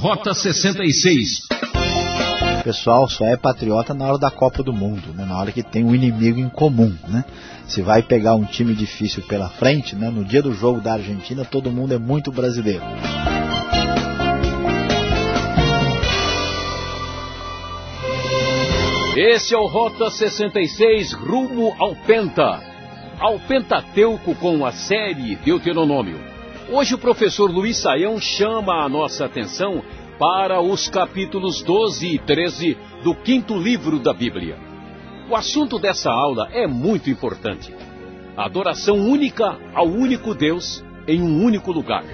Rota 66. O pessoal só é patriota na hora da Copa do Mundo, né? na hora que tem um inimigo em comum. Né? Se vai pegar um time difícil pela frente, né? no dia do jogo da Argentina, todo mundo é muito brasileiro. Esse é o Rota 66 rumo ao Penta, ao Pentateuco com a série Deuteronômio. Hoje o professor Luiz Saião chama a nossa atenção para os capítulos 12 e 13 do quinto livro da Bíblia. O assunto dessa aula é muito importante. A adoração única ao único Deus em um único lugar.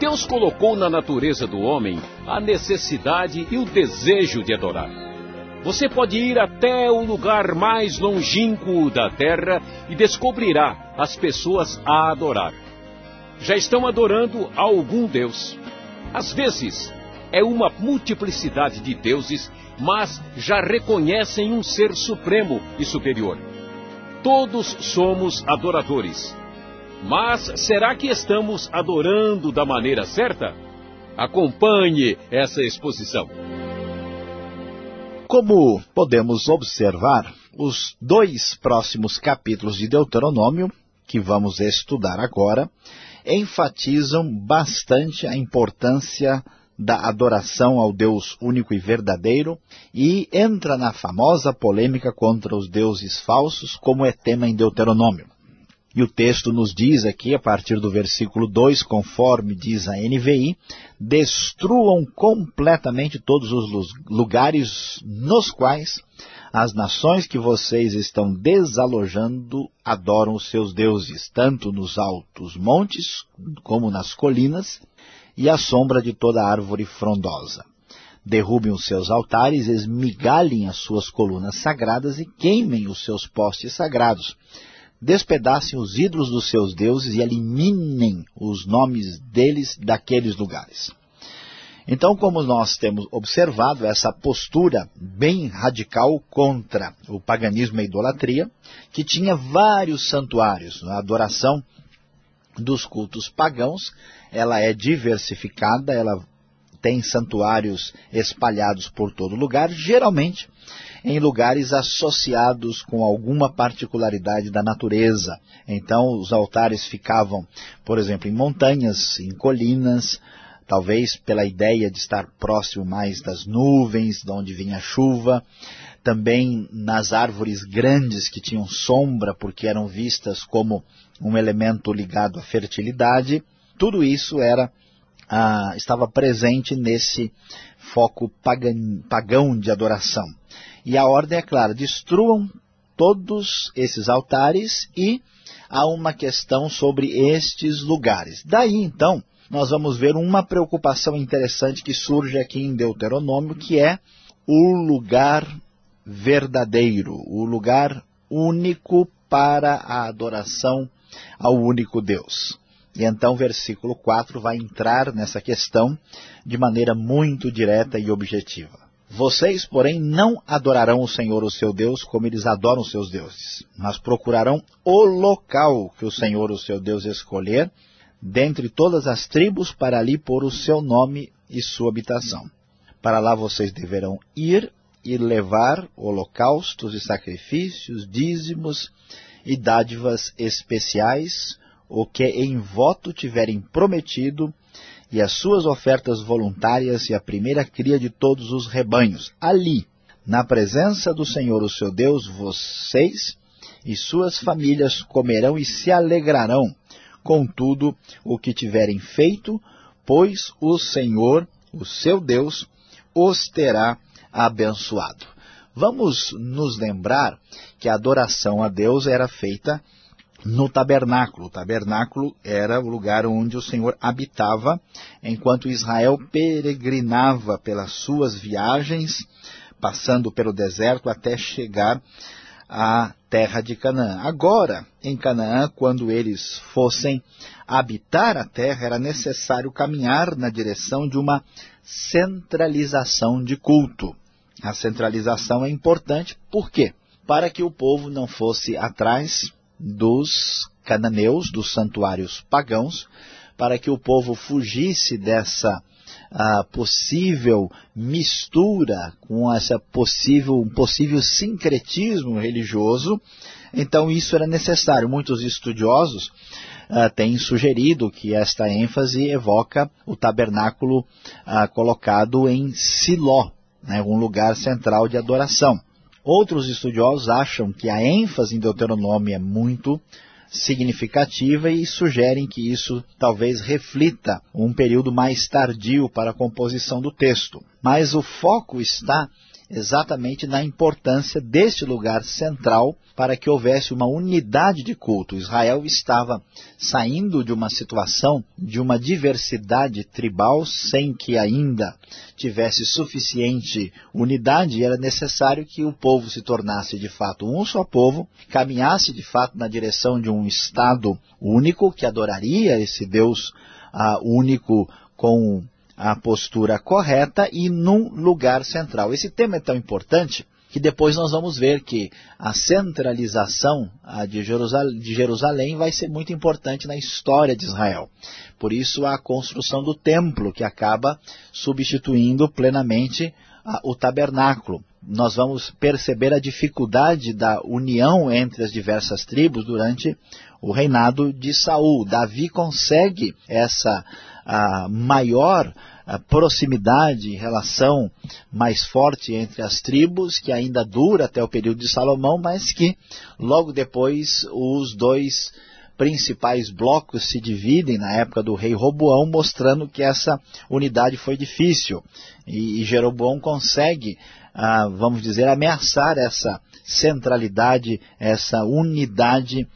Deus colocou na natureza do homem a necessidade e o desejo de adorar. Você pode ir até o lugar mais longínquo da terra e descobrirá as pessoas a adorar. Já estão adorando a algum Deus. Às vezes, é uma multiplicidade de deuses, mas já reconhecem um ser supremo e superior. Todos somos adoradores. Mas será que estamos adorando da maneira certa? Acompanhe essa exposição. Como podemos observar, os dois próximos capítulos de Deuteronômio, que vamos estudar agora, enfatizam bastante a importância da adoração ao Deus único e verdadeiro e entra na famosa polêmica contra os deuses falsos, como é tema em Deuteronômio. E o texto nos diz aqui, a partir do versículo 2, conforme diz a NVI, destruam completamente todos os lugares nos quais as nações que vocês estão desalojando adoram os seus deuses, tanto nos altos montes como nas colinas e à sombra de toda árvore frondosa. Derrubem os seus altares, esmigalhem as suas colunas sagradas e queimem os seus postes sagrados despedacem os ídolos dos seus deuses e eliminem os nomes deles daqueles lugares. Então, como nós temos observado essa postura bem radical contra o paganismo e a idolatria, que tinha vários santuários, a adoração dos cultos pagãos, ela é diversificada, ela tem santuários espalhados por todo lugar, geralmente em lugares associados com alguma particularidade da natureza. Então, os altares ficavam, por exemplo, em montanhas, em colinas, talvez pela ideia de estar próximo mais das nuvens, de onde vinha a chuva, também nas árvores grandes que tinham sombra, porque eram vistas como um elemento ligado à fertilidade. Tudo isso era ah, estava presente nesse foco pagão de adoração. E a ordem é clara, destruam todos esses altares e há uma questão sobre estes lugares. Daí, então, nós vamos ver uma preocupação interessante que surge aqui em Deuteronômio, que é o lugar verdadeiro, o lugar único para a adoração ao único Deus. E então versículo 4 vai entrar nessa questão de maneira muito direta e objetiva. Vocês, porém, não adorarão o Senhor, o seu Deus, como eles adoram os seus deuses, mas procurarão o local que o Senhor, o seu Deus, escolher, dentre todas as tribos, para ali pôr o seu nome e sua habitação. Para lá vocês deverão ir e levar holocaustos e sacrifícios, dízimos e dádivas especiais, o que em voto tiverem prometido, e as suas ofertas voluntárias e a primeira cria de todos os rebanhos. Ali, na presença do Senhor, o seu Deus, vocês e suas famílias comerão e se alegrarão com tudo o que tiverem feito, pois o Senhor, o seu Deus, os terá abençoado. Vamos nos lembrar que a adoração a Deus era feita no tabernáculo. O tabernáculo era o lugar onde o Senhor habitava, enquanto Israel peregrinava pelas suas viagens, passando pelo deserto até chegar à terra de Canaã. Agora, em Canaã, quando eles fossem habitar a terra, era necessário caminhar na direção de uma centralização de culto. A centralização é importante, por quê? Para que o povo não fosse atrás dos cananeus, dos santuários pagãos, para que o povo fugisse dessa a possível mistura, com essa possível, um possível sincretismo religioso, então isso era necessário. Muitos estudiosos uh, têm sugerido que esta ênfase evoca o tabernáculo uh, colocado em Siló, né, um lugar central de adoração. Outros estudiosos acham que a ênfase em Deuteronômio é muito significativa e sugerem que isso talvez reflita um período mais tardio para a composição do texto. Mas o foco está exatamente na importância deste lugar central para que houvesse uma unidade de culto. Israel estava saindo de uma situação de uma diversidade tribal sem que ainda tivesse suficiente unidade e era necessário que o povo se tornasse de fato um só povo, caminhasse de fato na direção de um Estado único que adoraria esse Deus uh, único com a postura correta e num lugar central. Esse tema é tão importante que depois nós vamos ver que a centralização de Jerusalém, de Jerusalém vai ser muito importante na história de Israel. Por isso a construção do templo que acaba substituindo plenamente o tabernáculo. Nós vamos perceber a dificuldade da união entre as diversas tribos durante o reinado de Saul. Davi consegue essa a maior a proximidade, relação mais forte entre as tribos, que ainda dura até o período de Salomão, mas que logo depois os dois principais blocos se dividem na época do rei Roboão, mostrando que essa unidade foi difícil. E, e Jeroboão consegue, ah, vamos dizer, ameaçar essa centralidade, essa unidade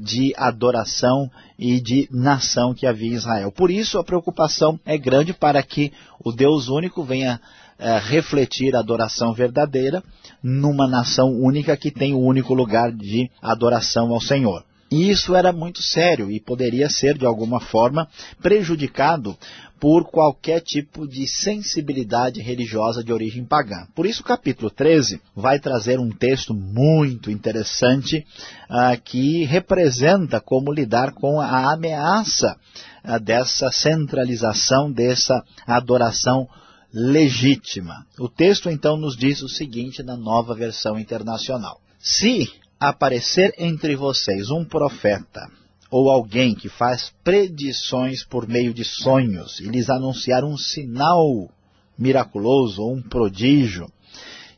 de adoração e de nação que havia em Israel. Por isso a preocupação é grande para que o Deus único venha é, refletir a adoração verdadeira numa nação única que tem o único lugar de adoração ao Senhor. E isso era muito sério e poderia ser, de alguma forma, prejudicado por qualquer tipo de sensibilidade religiosa de origem pagã. Por isso o capítulo 13 vai trazer um texto muito interessante uh, que representa como lidar com a ameaça uh, dessa centralização, dessa adoração legítima. O texto então nos diz o seguinte na nova versão internacional. Se aparecer entre vocês um profeta ou alguém que faz predições por meio de sonhos e lhes anunciar um sinal miraculoso ou um prodígio,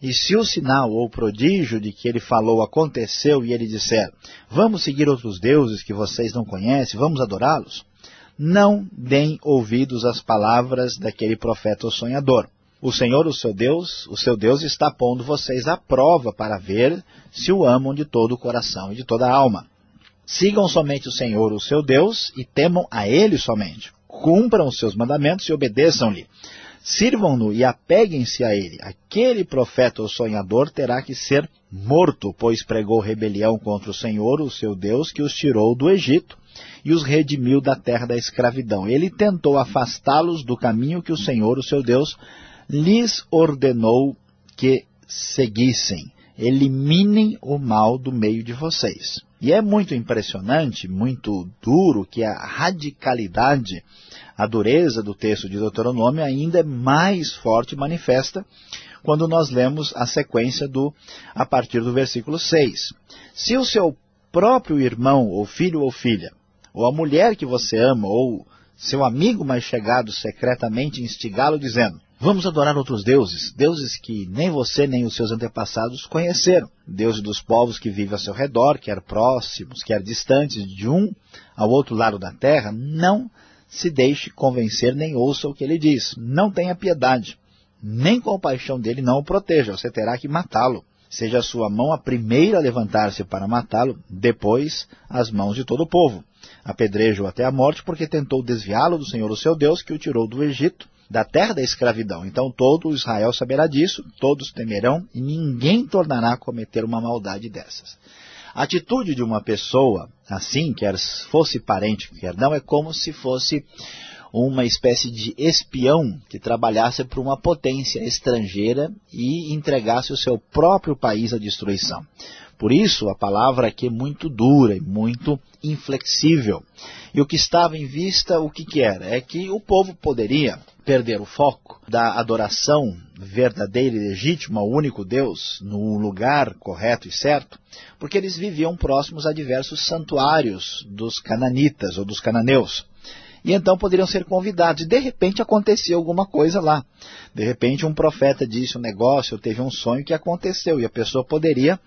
e se o sinal ou prodígio de que ele falou aconteceu e ele disser, vamos seguir outros deuses que vocês não conhecem, vamos adorá-los, não deem ouvidos às palavras daquele profeta ou sonhador. O Senhor, o seu Deus, o seu Deus está pondo vocês à prova para ver se o amam de todo o coração e de toda a alma. Sigam somente o Senhor, o seu Deus, e temam a Ele somente. Cumpram os seus mandamentos e obedeçam-lhe. Sirvam-no e apeguem-se a ele. Aquele profeta ou sonhador terá que ser morto, pois pregou rebelião contra o Senhor, o seu Deus, que os tirou do Egito e os redimiu da terra da escravidão. Ele tentou afastá-los do caminho que o Senhor, o seu Deus, lhes ordenou que seguissem. Eliminem o mal do meio de vocês. E é muito impressionante, muito duro, que a radicalidade, a dureza do texto de Deuteronômio ainda é mais forte e manifesta quando nós lemos a sequência do a partir do versículo 6. Se o seu próprio irmão, ou filho ou filha, ou a mulher que você ama, ou seu amigo mais chegado secretamente instigá-lo dizendo, Vamos adorar outros deuses, deuses que nem você nem os seus antepassados conheceram. Deuses dos povos que vivem ao seu redor, quer próximos, quer distantes de um ao outro lado da terra. Não se deixe convencer nem ouça o que ele diz. Não tenha piedade, nem compaixão dele não o proteja. Você terá que matá-lo. Seja a sua mão a primeira a levantar-se para matá-lo, depois as mãos de todo o povo. Apedrejo até a morte, porque tentou desviá-lo do Senhor o seu Deus, que o tirou do Egito, da terra da escravidão. Então todo Israel saberá disso, todos temerão e ninguém tornará a cometer uma maldade dessas. A atitude de uma pessoa assim, quer fosse parente, quer não, é como se fosse uma espécie de espião que trabalhasse para uma potência estrangeira e entregasse o seu próprio país à destruição. Por isso, a palavra aqui é muito dura e muito inflexível. E o que estava em vista, o que, que era? É que o povo poderia perder o foco da adoração verdadeira e legítima ao único Deus no lugar correto e certo, porque eles viviam próximos a diversos santuários dos cananitas ou dos cananeus. E então poderiam ser convidados. De repente acontecia alguma coisa lá. De repente um profeta disse um negócio, ou teve um sonho que aconteceu. E a pessoa poderia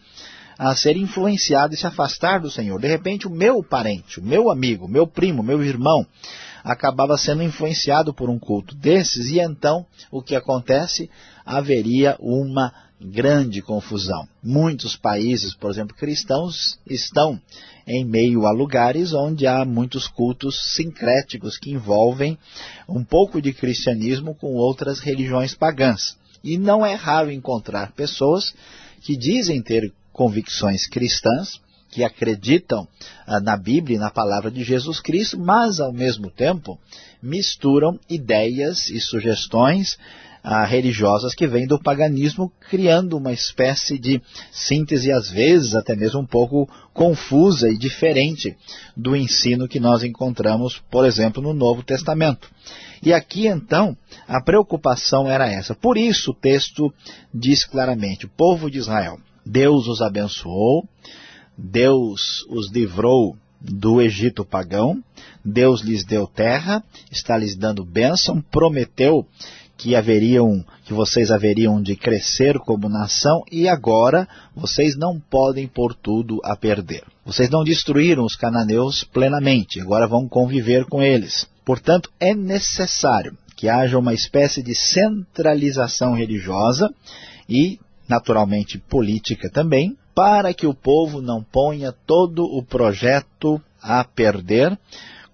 a ser influenciada e se afastar do Senhor. De repente o meu parente, o meu amigo, meu primo, meu irmão, acabava sendo influenciado por um culto desses, e então o que acontece? Haveria uma grande confusão. Muitos países, por exemplo, cristãos, estão em meio a lugares onde há muitos cultos sincréticos que envolvem um pouco de cristianismo com outras religiões pagãs. E não é raro encontrar pessoas que dizem ter convicções cristãs, que acreditam ah, na Bíblia e na palavra de Jesus Cristo, mas ao mesmo tempo misturam ideias e sugestões ah, religiosas que vêm do paganismo, criando uma espécie de síntese, às vezes até mesmo um pouco confusa e diferente do ensino que nós encontramos, por exemplo, no Novo Testamento. E aqui então a preocupação era essa. Por isso o texto diz claramente, o povo de Israel, Deus os abençoou, Deus os livrou do Egito pagão, Deus lhes deu terra, está lhes dando bênção, prometeu que haveriam, que vocês haveriam de crescer como nação e agora vocês não podem pôr tudo a perder. Vocês não destruíram os cananeus plenamente, agora vão conviver com eles. Portanto, é necessário que haja uma espécie de centralização religiosa e, naturalmente, política também, para que o povo não ponha todo o projeto a perder,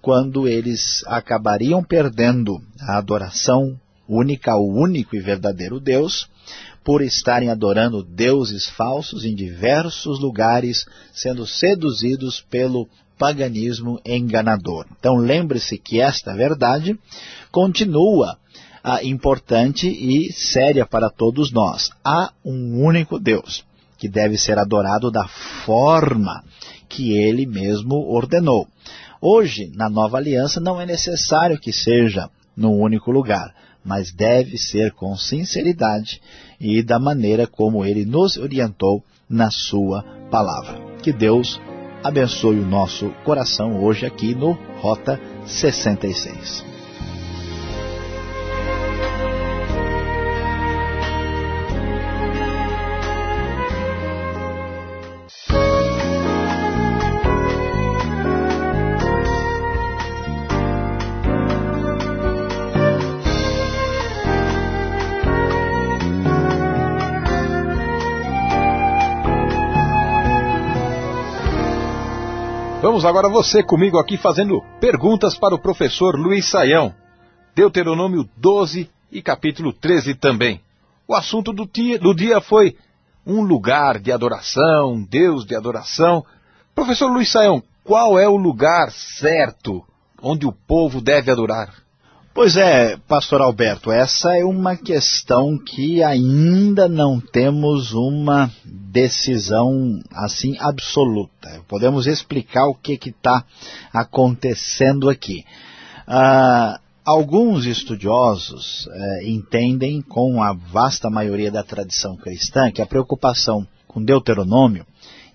quando eles acabariam perdendo a adoração única ao único e verdadeiro Deus, por estarem adorando deuses falsos em diversos lugares, sendo seduzidos pelo paganismo enganador. Então lembre-se que esta verdade continua ah, importante e séria para todos nós. Há um único Deus que deve ser adorado da forma que ele mesmo ordenou. Hoje, na nova aliança, não é necessário que seja num único lugar, mas deve ser com sinceridade e da maneira como ele nos orientou na sua palavra. Que Deus abençoe o nosso coração hoje aqui no Rota 66. Agora você comigo aqui fazendo perguntas para o professor Luiz Saião. Deuteronômio 12 e capítulo 13 também. O assunto do dia, do dia foi um lugar de adoração, Deus de adoração. Professor Luiz Saião, qual é o lugar certo onde o povo deve adorar? Pois é, pastor Alberto, essa é uma questão que ainda não temos uma decisão assim absoluta. Podemos explicar o que está acontecendo aqui. Ah, alguns estudiosos eh, entendem, com a vasta maioria da tradição cristã, que a preocupação com Deuteronômio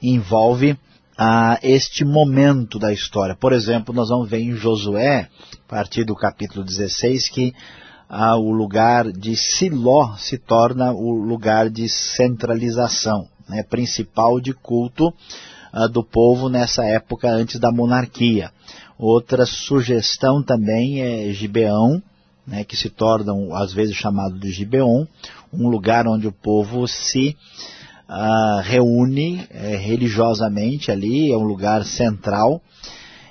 envolve a este momento da história. Por exemplo, nós vamos ver em Josué, a partir do capítulo 16, que ah, o lugar de Siló se torna o lugar de centralização né, principal de culto ah, do povo nessa época antes da monarquia. Outra sugestão também é Gibeão, né, que se torna às vezes chamado de Gibeon, um lugar onde o povo se uh, reúne é, religiosamente ali, é um lugar central.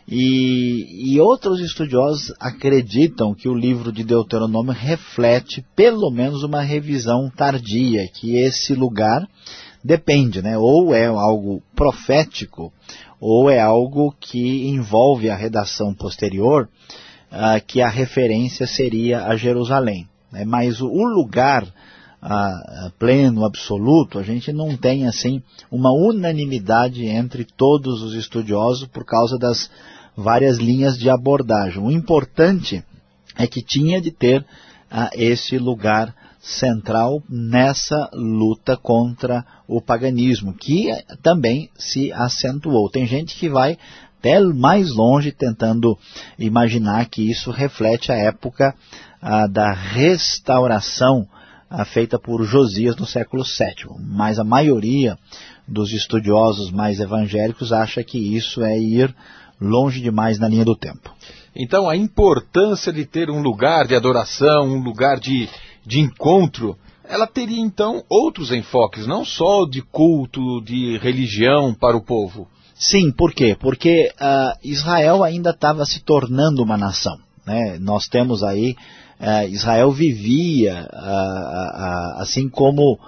E, e outros estudiosos acreditam que o livro de Deuteronômio reflete pelo menos uma revisão tardia, que esse lugar depende, né? ou é algo profético, ou é algo que envolve a redação posterior, uh, que a referência seria a Jerusalém. Né? Mas o, o lugar a, a pleno, absoluto, a gente não tem assim uma unanimidade entre todos os estudiosos por causa das várias linhas de abordagem. O importante é que tinha de ter a esse lugar central nessa luta contra o paganismo, que também se acentuou. Tem gente que vai até mais longe tentando imaginar que isso reflete a época ah, da restauração ah, feita por Josias no século VII. Mas a maioria dos estudiosos mais evangélicos acha que isso é ir longe demais na linha do tempo. Então a importância de ter um lugar de adoração, um lugar de, de encontro, ela teria então outros enfoques, não só de culto, de religião para o povo. Sim, por quê? Porque uh, Israel ainda estava se tornando uma nação. Né? Nós temos aí, uh, Israel vivia uh, assim como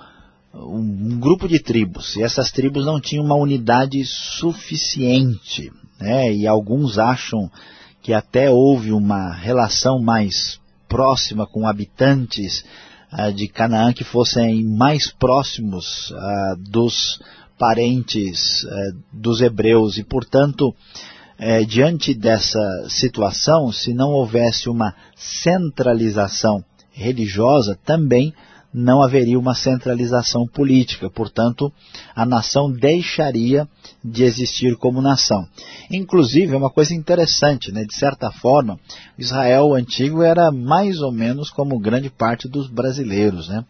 um, um, grupo de tribos, e essas tribos não tinham uma unidade suficiente. Né? E alguns acham que até houve uma relação mais próxima com habitantes de Canaã que fossem mais próximos dos parentes eh, dos hebreus e, portanto, eh, diante dessa situação, se não houvesse uma centralização religiosa, também não haveria uma centralização política. Portanto, a nação deixaria de existir como nação. Inclusive, é uma coisa interessante, né? de certa forma, Israel antigo era mais ou menos como grande parte dos brasileiros. Né?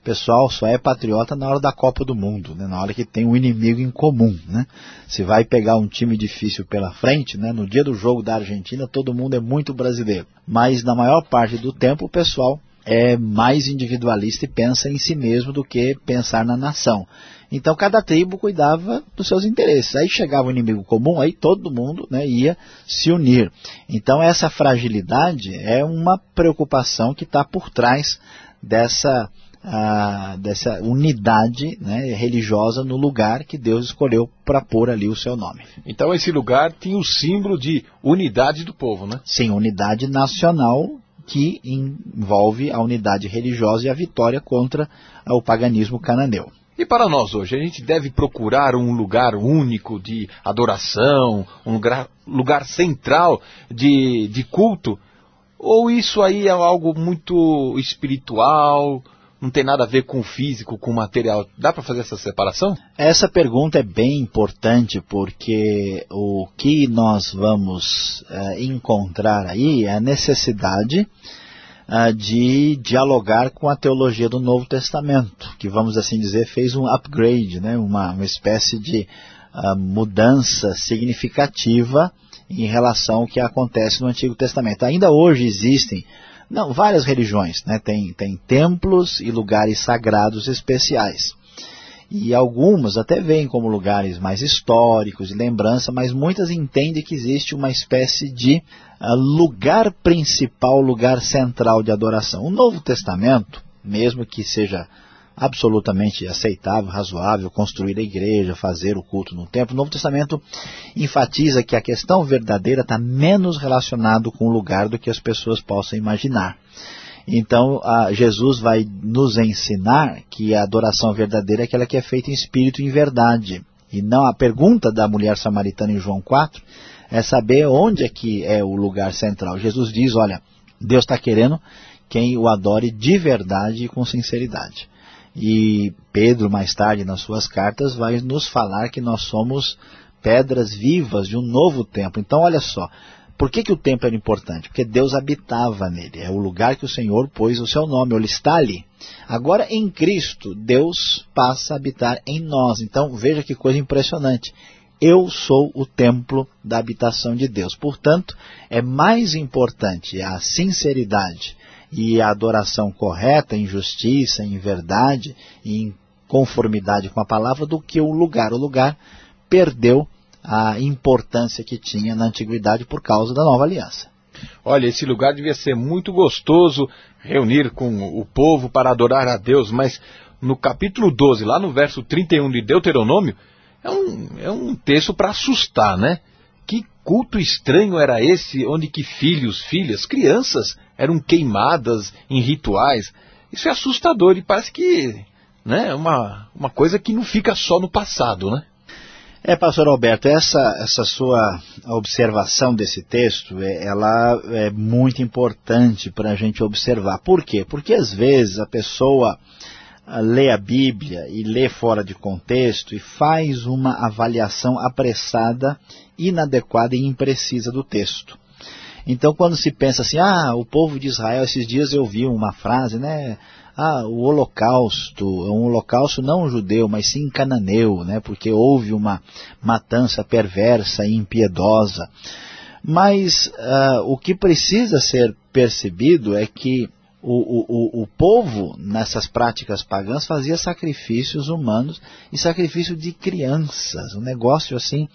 O pessoal só é patriota na hora da Copa do Mundo, né? na hora que tem um inimigo em comum. Né? Se vai pegar um time difícil pela frente, né? no dia do jogo da Argentina, todo mundo é muito brasileiro. Mas na maior parte do tempo o pessoal é mais individualista e pensa em si mesmo do que pensar na nação. Então cada tribo cuidava dos seus interesses. Aí chegava o um inimigo comum, aí todo mundo né, ia se unir. Então essa fragilidade é uma preocupação que está por trás dessa, ah, dessa unidade né, religiosa no lugar que Deus escolheu para pôr ali o seu nome. Então esse lugar tinha o símbolo de unidade do povo, né? Sim, unidade nacional que envolve a unidade religiosa e a vitória contra o paganismo cananeu. E para nós hoje, a gente deve procurar um lugar único de adoração, um lugar, lugar central de, de culto? Ou isso aí é algo muito espiritual, não tem nada a ver com o físico, com o material. Dá para fazer essa separação? Essa pergunta é bem importante porque o que nós vamos uh, encontrar aí é a necessidade uh, de dialogar com a teologia do Novo Testamento, que vamos assim dizer fez um upgrade, né? uma, uma espécie de uh, mudança significativa em relação ao que acontece no Antigo Testamento. Ainda hoje existem não, várias religiões, né? tem, tem templos e lugares sagrados especiais. E algumas até veem como lugares mais históricos, de lembrança, mas muitas entendem que existe uma espécie de uh, lugar principal, lugar central de adoração. O Novo Testamento, mesmo que seja absolutamente aceitável, razoável, construir a igreja, fazer o culto no templo. O Novo Testamento enfatiza que a questão verdadeira está menos relacionado com o lugar do que as pessoas possam imaginar. Então, Jesus vai nos ensinar que a adoração verdadeira é aquela que é feita em espírito e em verdade. E não a pergunta da mulher samaritana em João 4 é saber onde é que é o lugar central. Jesus diz, olha, Deus está querendo quem o adore de verdade e com sinceridade. E Pedro, mais tarde, nas suas cartas, vai nos falar que nós somos pedras vivas de um novo templo. Então, olha só, por que, que o templo era importante? Porque Deus habitava nele, é o lugar que o Senhor pôs o seu nome, ele está ali. Agora, em Cristo, Deus passa a habitar em nós. Então, veja que coisa impressionante. Eu sou o templo da habitação de Deus. Portanto, é mais importante a sinceridade e a adoração correta, em justiça, em verdade, em conformidade com a palavra, do que o lugar. O lugar perdeu a importância que tinha na antiguidade por causa da nova aliança. Olha, esse lugar devia ser muito gostoso, reunir com o povo para adorar a Deus, mas no capítulo 12, lá no verso 31 de Deuteronômio, é um, é um texto para assustar, né? Culto estranho era esse, onde que filhos, filhas, crianças eram queimadas em rituais? Isso é assustador e parece que né, uma, uma coisa que não fica só no passado, né? É, pastor Alberto, essa, essa sua observação desse texto, é, ela é muito importante para a gente observar. Por quê? Porque às vezes a pessoa lê a Bíblia e lê fora de contexto e faz uma avaliação apressada, inadequada e imprecisa do texto. Então quando se pensa assim, ah, o povo de Israel, esses dias eu vi uma frase, né, ah, o holocausto, um holocausto não judeu, mas sim cananeu, né, porque houve uma matança perversa e impiedosa. Mas uh, o que precisa ser percebido é que o, o, o, povo, nessas práticas pagãs, fazia sacrifícios humanos e sacrifício de crianças. Um negócio assim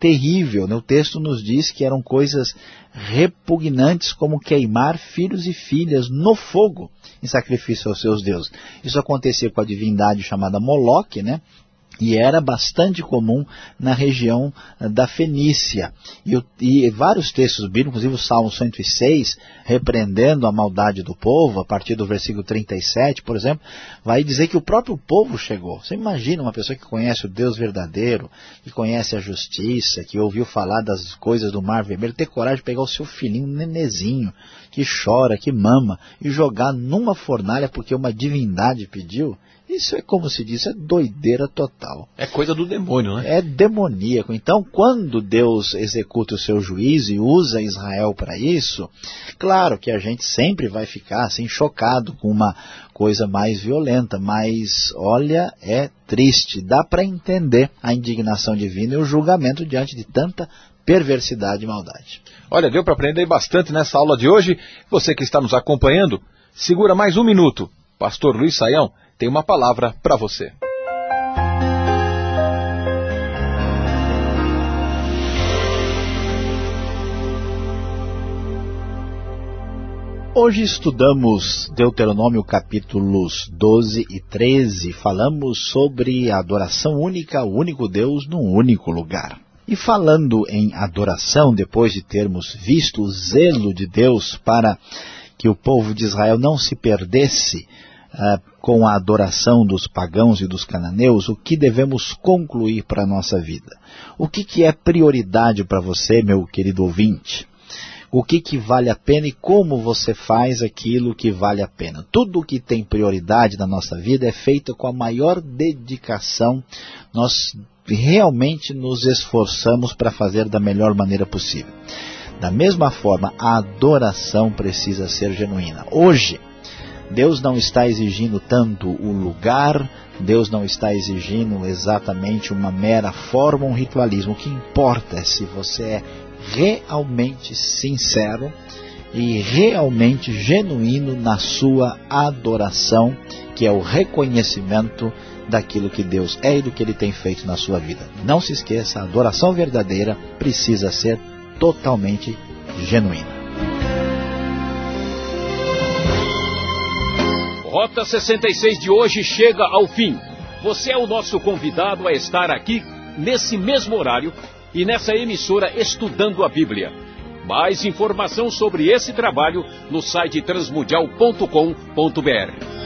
terrível. Né? O texto nos diz que eram coisas repugnantes como queimar filhos e filhas no fogo em sacrifício aos seus deuses. Isso acontecia com a divindade chamada Moloque, né? E era bastante comum na região eh, da Fenícia. E, e, vários textos bíblicos, inclusive o Salmo 106, repreendendo a maldade do povo, a partir do versículo 37, por exemplo, vai dizer que o próprio povo chegou. Você imagina uma pessoa que conhece o Deus verdadeiro, que conhece a justiça, que ouviu falar das coisas do Mar Vermelho, ter coragem de pegar o seu filhinho, nenezinho, que chora, que mama, e jogar numa fornalha porque uma divindade pediu, isso é como se diz, é doideira total. É coisa do demônio, né? É demoníaco. Então, quando Deus executa o seu juízo e usa Israel para isso, claro que a gente sempre vai ficar assim chocado com uma coisa mais violenta, mas olha, é triste. Dá para entender a indignação divina e o julgamento diante de tanta perversidade e maldade. Olha, deu para aprender bastante nessa aula de hoje. Você que está nos acompanhando, segura mais um minuto. Pastor Luiz Saião tem uma palavra para você. Hoje estudamos Deuteronômio capítulos 12 e 13. Falamos sobre a adoração única, o único Deus num único lugar. E falando em adoração, depois de termos visto o zelo de Deus para que o povo de Israel não se perdesse uh, com a adoração dos pagãos e dos cananeus, o que devemos concluir para a nossa vida? O que, que é prioridade para você, meu querido ouvinte? O que, que vale a pena e como você faz aquilo que vale a pena? Tudo o que tem prioridade na nossa vida é feito com a maior dedicação. Nós realmente nos esforçamos para fazer da melhor maneira possível. Da mesma forma, a adoração precisa ser genuína. Hoje, Deus não está exigindo tanto o lugar, Deus não está exigindo exatamente uma mera forma, um ritualismo. O que importa é se você é realmente sincero e realmente genuíno na sua adoração, que é o reconhecimento daquilo que Deus é e do que Ele tem feito na sua vida. Não se esqueça, a adoração verdadeira precisa ser totalmente genuína. Rota 66 de hoje chega ao fim. Você é o nosso convidado a estar aqui nesse mesmo horário e nessa emissora estudando a Bíblia. Mais informação sobre esse trabalho no site transmundial.com.br.